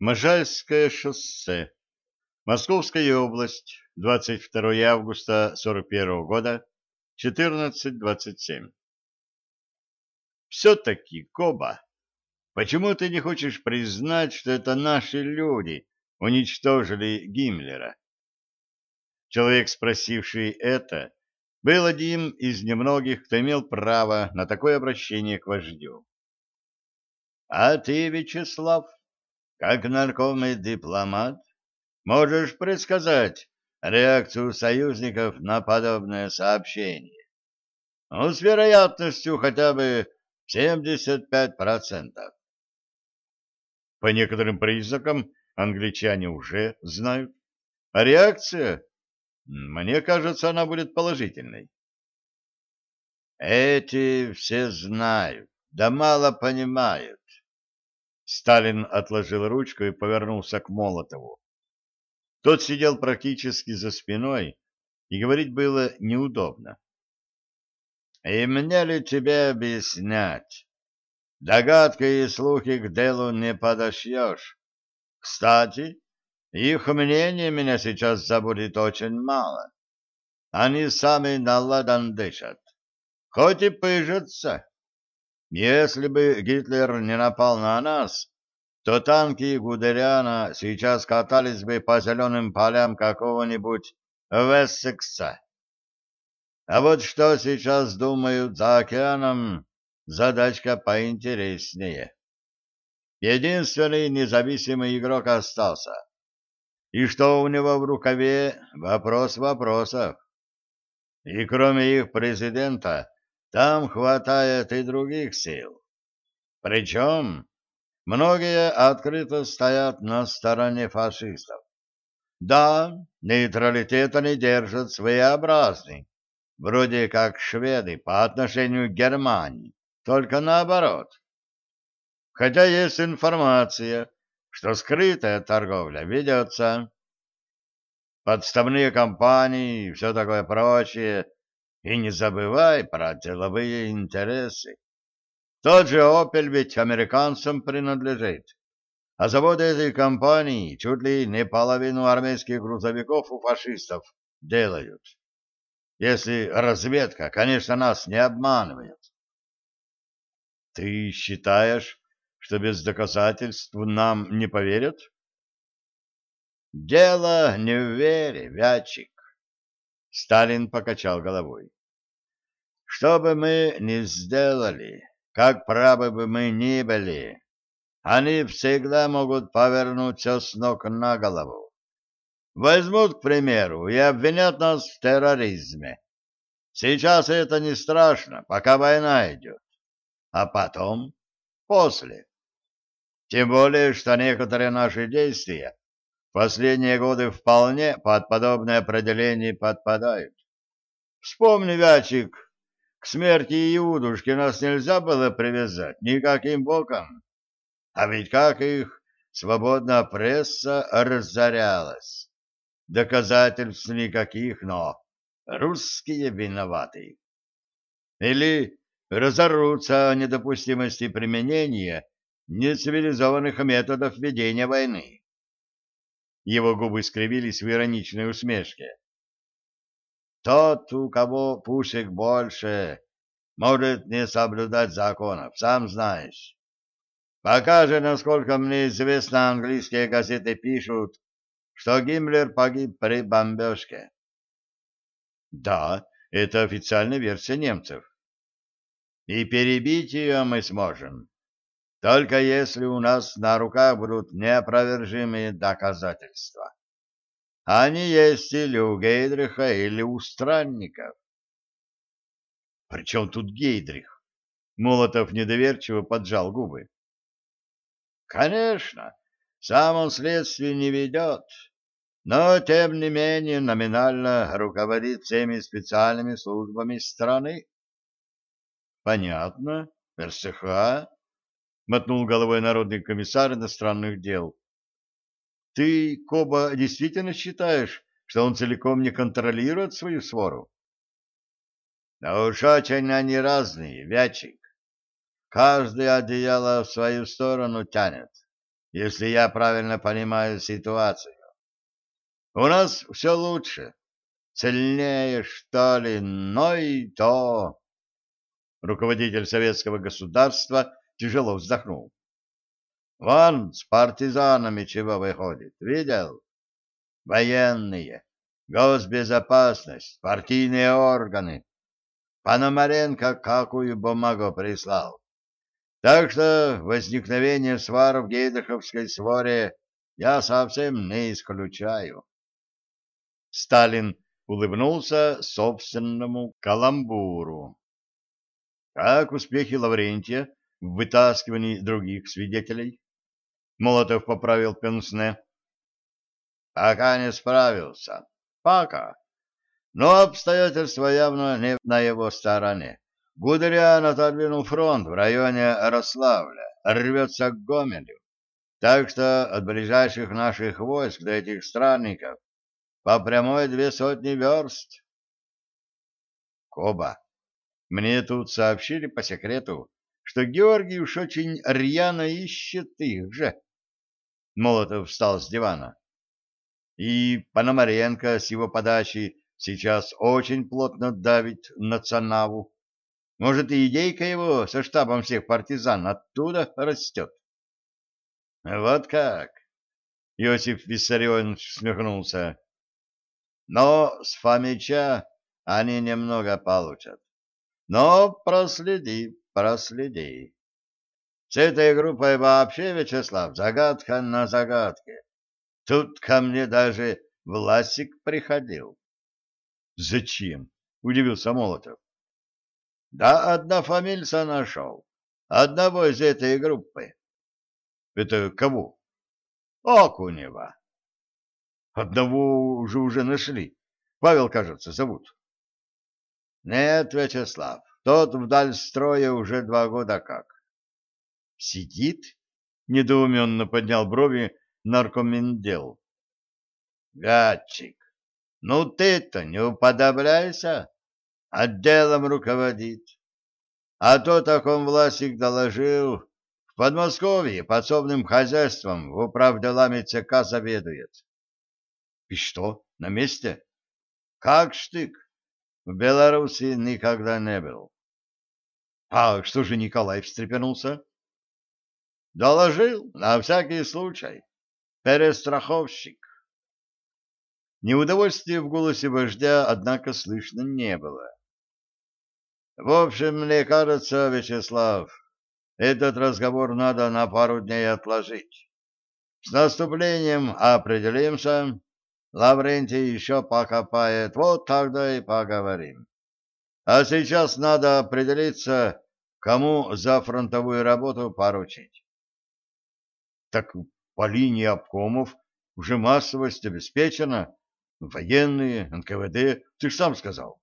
Можайское шоссе. Московская область. 22 августа 41 года. 14.27. Все-таки, Коба, почему ты не хочешь признать, что это наши люди уничтожили Гиммлера? Человек, спросивший это, был один из немногих, кто имел право на такое обращение к вождю. — А ты, Вячеслав, как наркомый дипломат, можешь предсказать реакцию союзников на подобное сообщение? Ну, с вероятностью хотя бы 75%. По некоторым признакам англичане уже знают. А реакция мне кажется, она будет положительной. Эти все знают, да мало понимают. Сталин отложил ручку и повернулся к Молотову. Тот сидел практически за спиной, и говорить было неудобно. «И мне ли тебе объяснять? Догадкой и слухи к делу не подошьешь. Кстати, их мнение меня сейчас забудет очень мало. Они сами на ладан дышат, хоть и пыжатся. Если бы Гитлер не напал на нас, то танки Гудериана сейчас катались бы по зеленым полям какого-нибудь Вессекса. А вот что сейчас думают за океаном, задачка поинтереснее. Единственный независимый игрок остался — и что у него в рукаве — вопрос вопросов. И кроме их президента, там хватает и других сил. Причем многие открыто стоят на стороне фашистов. Да, нейтралитет они держат своеобразный, вроде как шведы по отношению к Германии, только наоборот. Хотя есть информация, что скрытая торговля ведется, подставные компании и все такое прочее, и не забывай про деловые интересы. Тот же «Опель» ведь американцам принадлежит, а заводы этой компании чуть ли не половину армейских грузовиков у фашистов делают. Если разведка, конечно, нас не обманывает. Ты считаешь, что без доказательств нам не поверят? Дело не в вере, Вячик. Сталин покачал головой. Что бы мы ни сделали, как правы бы мы ни были, они всегда могут повернуть все с ног на голову. Возьмут, к примеру, и обвинят нас в терроризме. Сейчас это не страшно, пока война идет. А потом, после, тем более, что некоторые наши действия в последние годы вполне под подобное определение подпадают. Вспомни, Вячик, к смерти Иудушки нас нельзя было привязать никаким боком. А ведь как их свободная пресса разорялась. Доказательств никаких, но русские виноваты. Или разорутся о недопустимости применения нецивилизованных методов ведения войны. Его губы скривились в ироничной усмешке. Тот, у кого пушек больше, может не соблюдать законов, сам знаешь. Пока же, насколько мне известно, английские газеты пишут, что Гиммлер погиб при бомбежке. Да, это официальная версия немцев. И перебить ее мы сможем, только если у нас на руках будут неопровержимые доказательства. Они есть или у Гейдриха, или у странников. — Причем тут Гейдрих? Молотов недоверчиво поджал губы. — Конечно, сам он следствие не ведет, но, тем не менее, номинально руководит всеми специальными службами страны. — Понятно. РСХ, мотнул головой народный комиссар иностранных дел. Ты, Коба, действительно считаешь, что он целиком не контролирует свою свору? Да уж очень они разные, Вячик. Каждый одеяло в свою сторону тянет. если я правильно понимаю ситуацию. У нас все лучше, сильнее, что ли, но и то... Руководитель советского государства тяжело вздохнул. Вон с партизанами чего выходит, видел? Военные, госбезопасность, партийные органы. Пономаренко какую бумагу прислал. Так что возникновение свар в Гейдаховской своре я совсем не исключаю. Сталин улыбнулся собственному каламбуру. Как успехи Лаврентия в вытаскивании других свидетелей? Молотов поправил Пенсне. Пока не справился. Пока. Но обстоятельства явно не на его стороне. Гудериан отодвинул фронт в районе Рославля, рвется к Гомелю. Так что от ближайших наших войск до этих странников по прямой две сотни верст. Коба, мне тут сообщили по секрету, что Георгий уж очень рьяно ищет их же. Молотов встал с дивана. И Пономаренко с его подачи сейчас очень плотно давит на Цанаву. Может, и идейка его со штабом всех партизан оттуда растет? — Вот как? — Иосиф Виссарионович смехнулся. — Но с Фомича они немного получат. Но проследи, проследи. С этой группой вообще, Вячеслав, загадка на загадке. Тут ко мне даже Власик приходил. — Зачем? — удивился Молотов. — Да однофамильца нашел. Одного из этой группы. — Это кого? — Окунева. — Одного уже уже нашли. Павел, кажется, зовут. — Нет, Вячеслав, тот вдаль строя уже два года как. — Сидит? — недоуменно поднял брови наркомендел. — Гатчик, ну ты-то не уподобляйся, отделом руководит. А то, таком Власик доложил, в Подмосковье подсобным хозяйством в управделами ЦК заведует. И что, на месте? Как штык. В Беларуси никогда не был. А что же Николай встрепенулся? Доложил, на всякий случай. Перестраховщик. Неудовольствия в голосе вождя, однако, слышно не было. В общем, мне кажется, Вячеслав, этот разговор надо на пару дней отложить. С наступлением определимся. Лаврентий еще покопает, вот тогда и поговорим. А сейчас надо определиться, кому за фронтовую работу поручить. Так по линии обкомов уже массовость обеспечена, Военные, НКВД, ты ж сам сказал.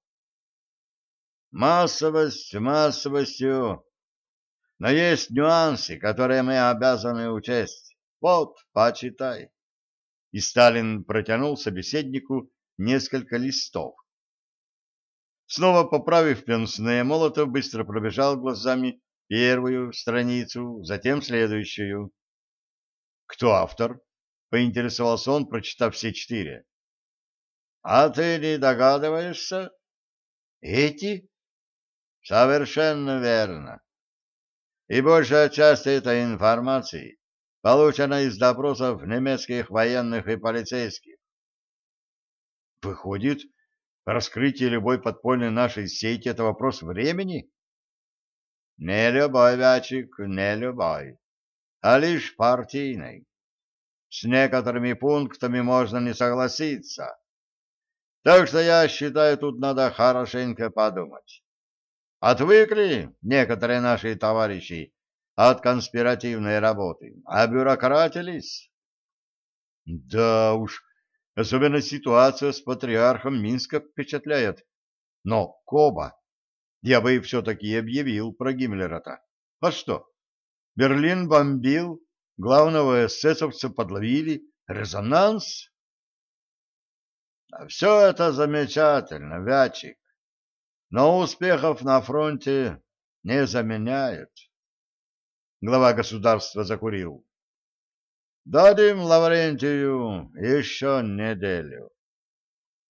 Массовость массовостью. Но есть нюансы, которые мы обязаны учесть. Вот, почитай. И Сталин протянул собеседнику несколько листов. Снова поправив пенсне, Молотов быстро пробежал глазами первую страницу, затем следующую. «Кто автор?» — поинтересовался он, прочитав все четыре. А ты не догадываешься? Эти? Совершенно верно. И большая часть этой информации получена из допросов немецких военных и полицейских. Выходит, раскрытие любой подпольной нашей сети — это вопрос времени? Не любой, Вячик, не любой, а лишь партийный. С некоторыми пунктами можно не согласиться, так что я считаю, тут надо хорошенько подумать. Отвыкли некоторые наши товарищи от конспиративной работы, обюрократились. Да уж, особенно ситуация с патриархом Минска впечатляет. Но, Коба, я бы все-таки объявил про Гиммлера-то. А что? Берлин бомбил, главного эсэсовца подловили, резонанс? Все это замечательно, Вячик, но успехов на фронте не заменяют. Глава государства закурил. Дадим Лаврентию еще неделю.